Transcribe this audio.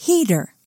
heater.